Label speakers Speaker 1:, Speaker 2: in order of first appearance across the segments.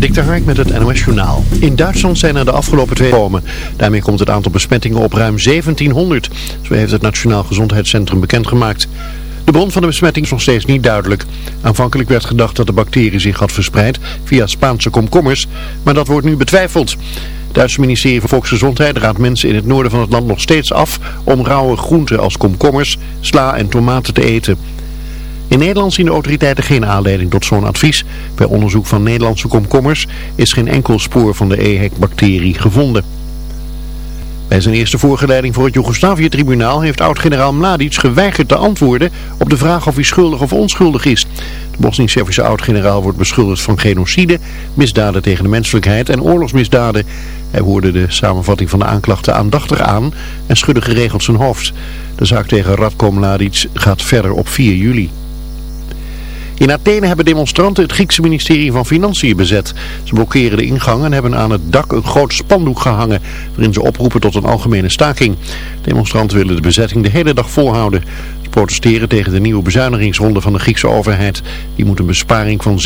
Speaker 1: Dik Hark met het NOS Journaal. In Duitsland zijn er de afgelopen twee komen. Daarmee komt het aantal besmettingen op ruim 1700. Zo heeft het Nationaal Gezondheidscentrum bekendgemaakt. De bron van de besmetting is nog steeds niet duidelijk. Aanvankelijk werd gedacht dat de bacterie zich had verspreid via Spaanse komkommers, maar dat wordt nu betwijfeld. Het Duitse ministerie van Volksgezondheid raadt mensen in het noorden van het land nog steeds af om rauwe groenten als komkommers, sla en tomaten te eten. In Nederland zien de autoriteiten geen aanleiding tot zo'n advies. Bij onderzoek van Nederlandse komkommers is geen enkel spoor van de EHEC-bacterie gevonden. Bij zijn eerste voorgeleiding voor het Joegoslavië-tribunaal heeft oud-generaal Mladic geweigerd te antwoorden op de vraag of hij schuldig of onschuldig is. De Bosnisch-Servische oud-generaal wordt beschuldigd van genocide, misdaden tegen de menselijkheid en oorlogsmisdaden. Hij hoorde de samenvatting van de aanklachten aandachtig aan en schudde geregeld zijn hoofd. De zaak tegen Radko Mladic gaat verder op 4 juli. In Athene hebben demonstranten het Griekse ministerie van Financiën bezet. Ze blokkeren de ingang en hebben aan het dak een groot spandoek gehangen, waarin ze oproepen tot een algemene staking. Demonstranten willen de bezetting de hele dag volhouden. Ze protesteren tegen de nieuwe bezuinigingsronde van de Griekse overheid. Die moet een besparing van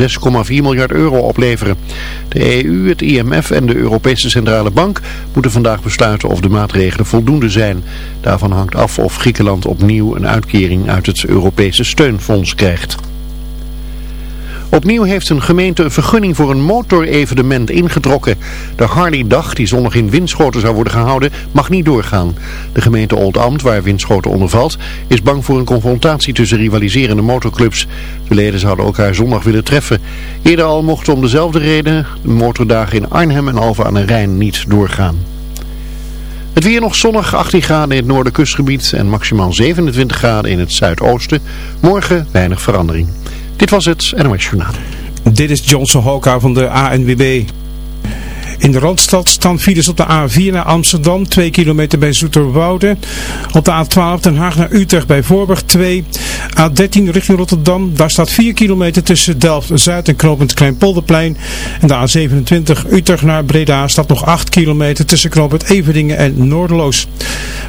Speaker 1: 6,4 miljard euro opleveren. De EU, het IMF en de Europese Centrale Bank moeten vandaag besluiten of de maatregelen voldoende zijn. Daarvan hangt af of Griekenland opnieuw een uitkering uit het Europese steunfonds krijgt. Opnieuw heeft een gemeente een vergunning voor een motorevenement ingetrokken. De Harley-dag, die zondag in Winschoten zou worden gehouden, mag niet doorgaan. De gemeente Oldambt, waar Winschoten onder valt, is bang voor een confrontatie tussen rivaliserende motorclubs. De leden zouden elkaar zondag willen treffen. Eerder al mochten om dezelfde reden de motordagen in Arnhem en Alphen aan de Rijn niet doorgaan. Het weer nog zonnig, 18 graden in het noorderkustgebied en maximaal 27 graden in het zuidoosten. Morgen weinig verandering. Dit was het NOS Journaal.
Speaker 2: Dit is Johnson Hoka van de ANWB. In de Randstad staan files op de A4 naar Amsterdam, 2 kilometer bij Zoeterwoude. Op de A12 Den Haag naar Utrecht bij Voorburg 2. A13 richting Rotterdam, daar staat 4 kilometer tussen Delft-Zuid en Knopend Kleinpolderplein. En de A27 Utrecht naar Breda staat nog 8 kilometer tussen Knopend Everdingen en Noorderloos.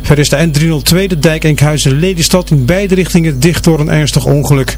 Speaker 2: Verder is de N302 de dijk Enkhuizen-Lelystad in beide richtingen dicht door een ernstig ongeluk.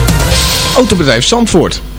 Speaker 3: Autobedrijf Zandvoort.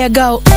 Speaker 4: I go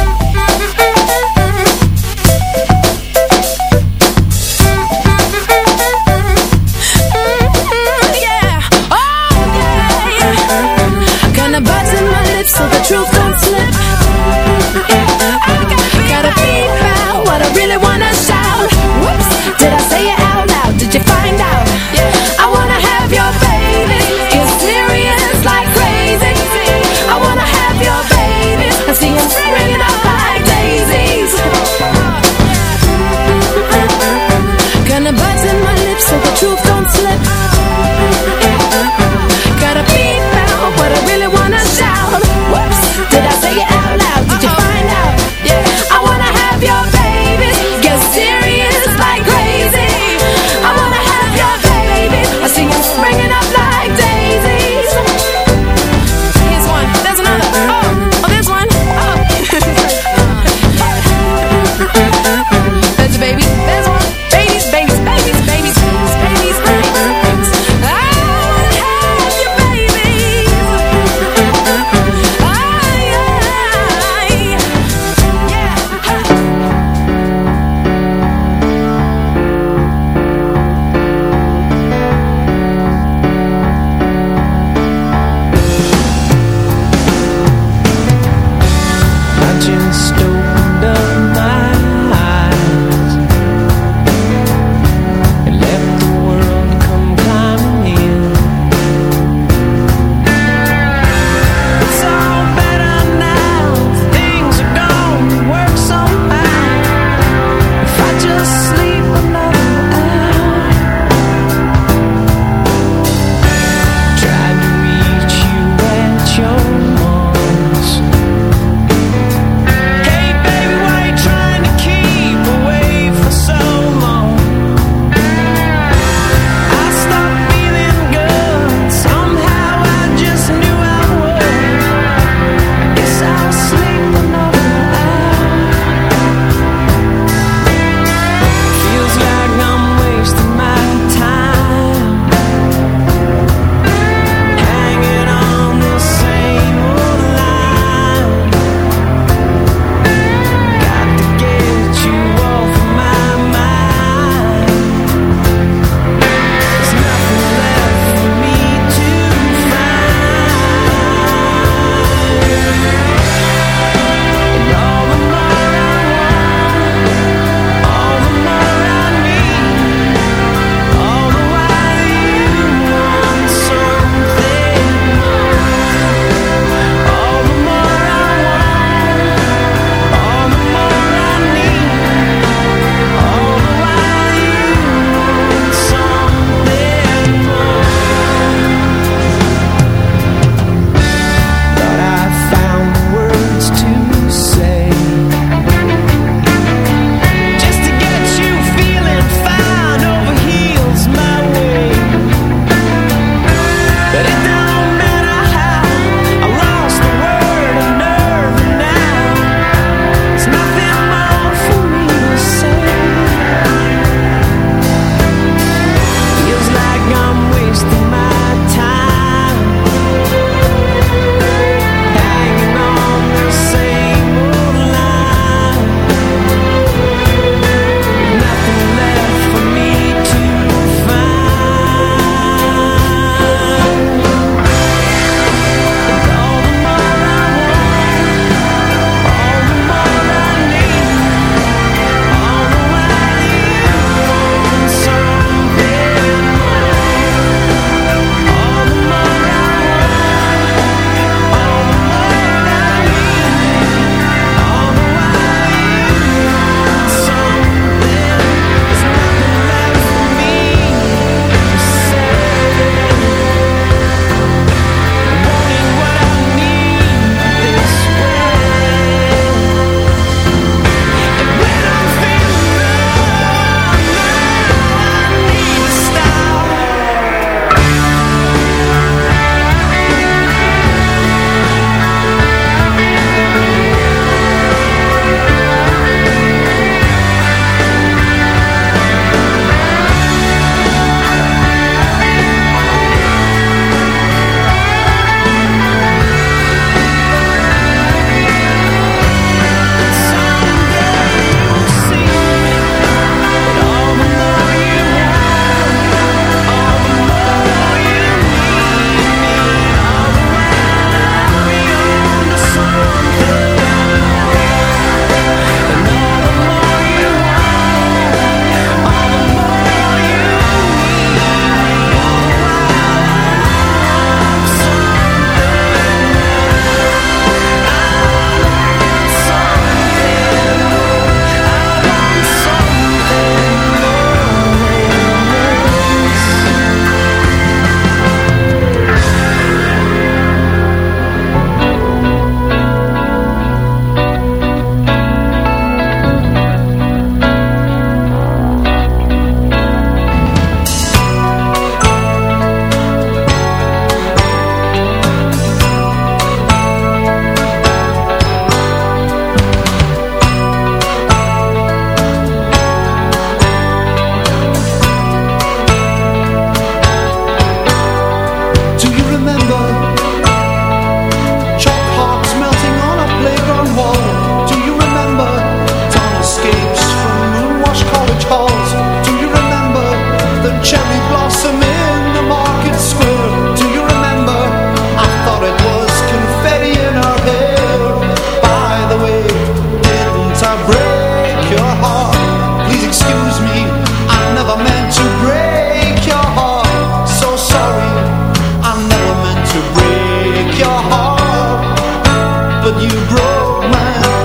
Speaker 4: you broke my
Speaker 5: heart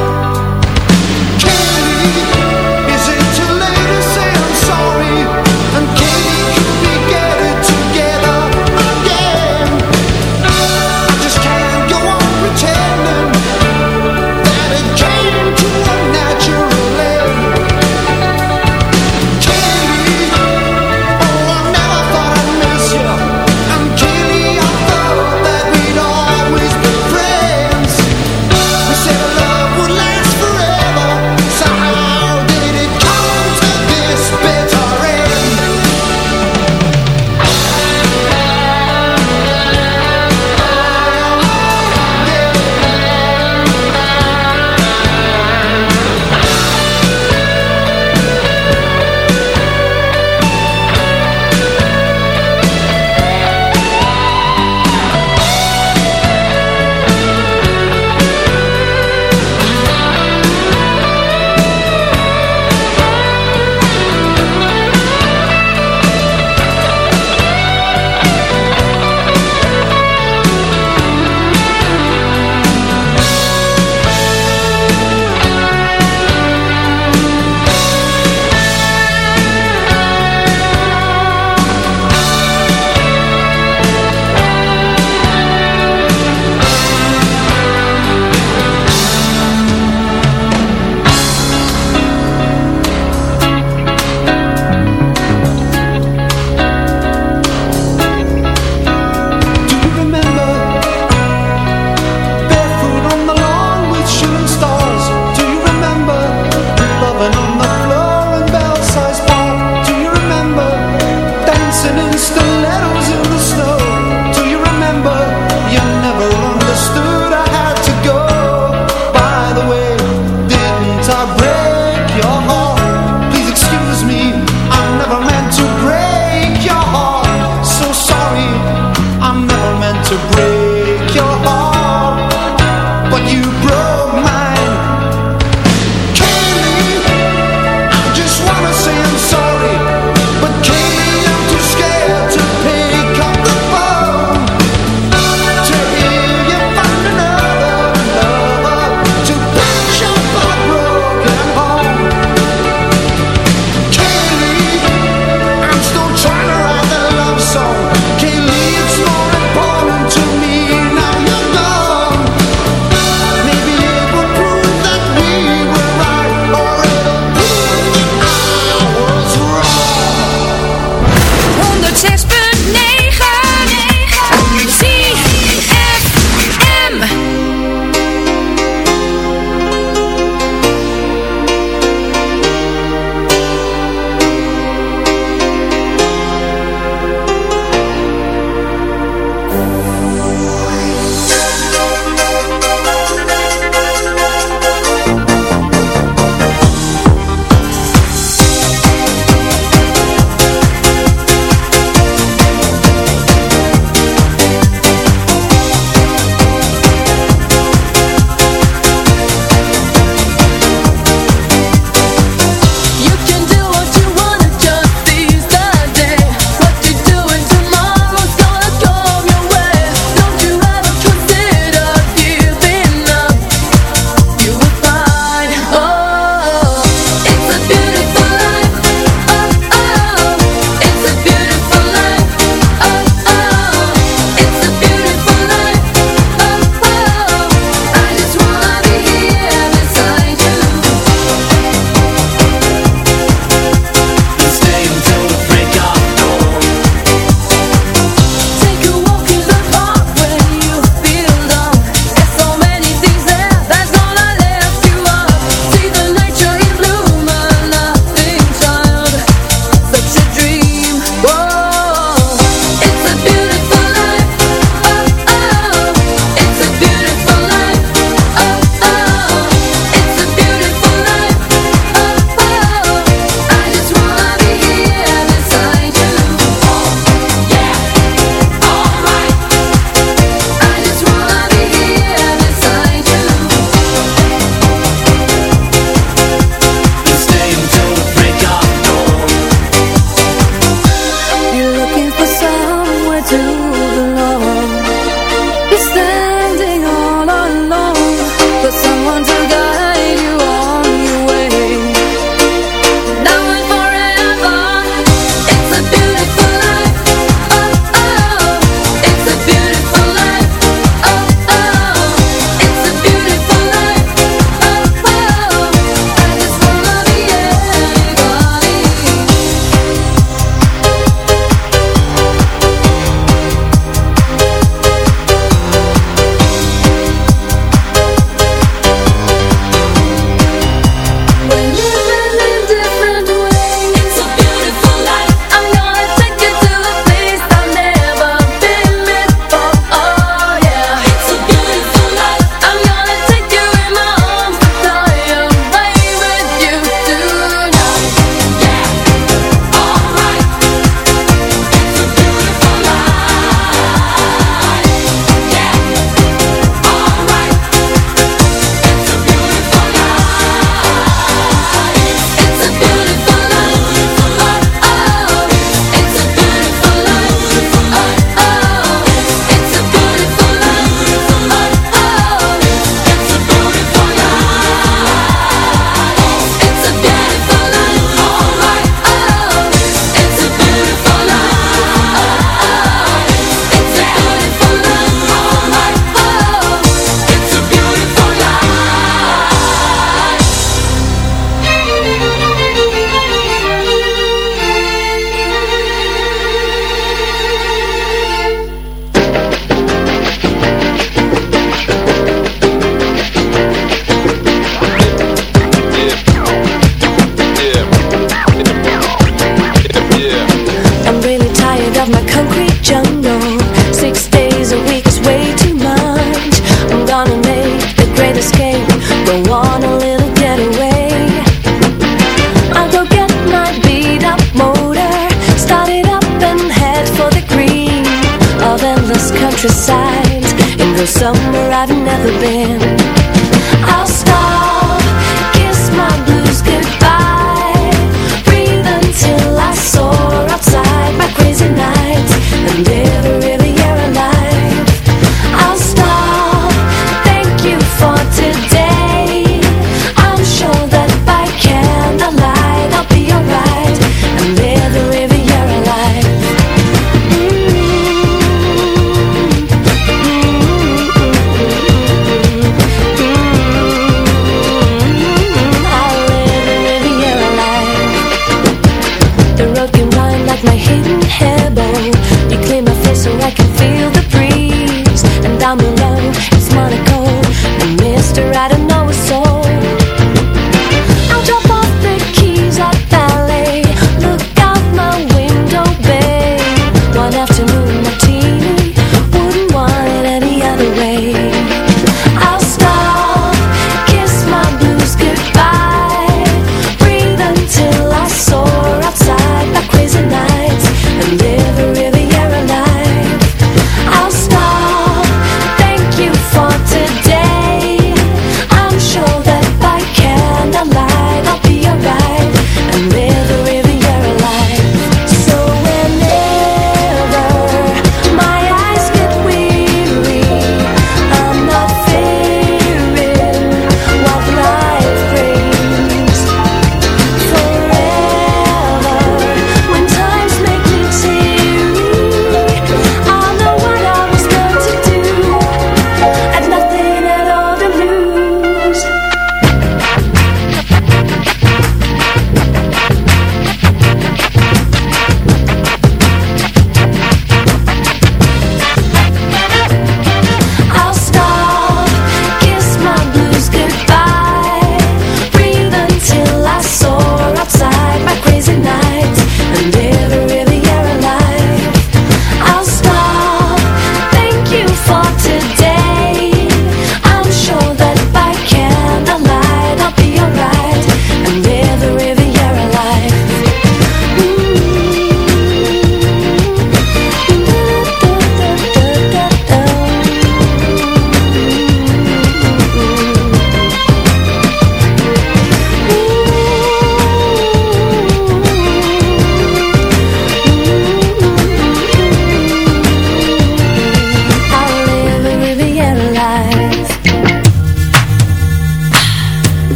Speaker 5: dancing stilettos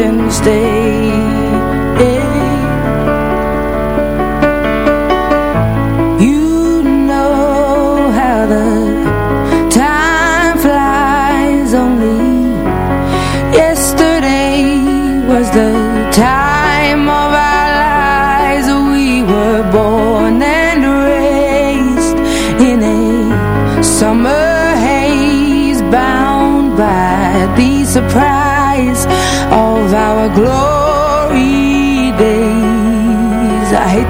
Speaker 6: Valentine's Day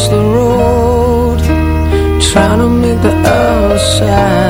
Speaker 7: man cross the road Trying to make the other side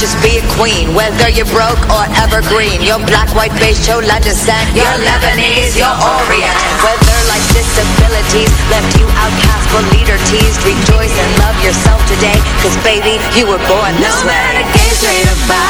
Speaker 8: just
Speaker 9: be a queen Whether you're broke or evergreen. Your black, white, beige, chola descent You're Lebanese, you're Orient. Whether life's disabilities Left you outcast for leader teased Rejoice and love yourself today Cause baby, you were born this
Speaker 6: no
Speaker 9: way.
Speaker 6: No matter gay, straight or bi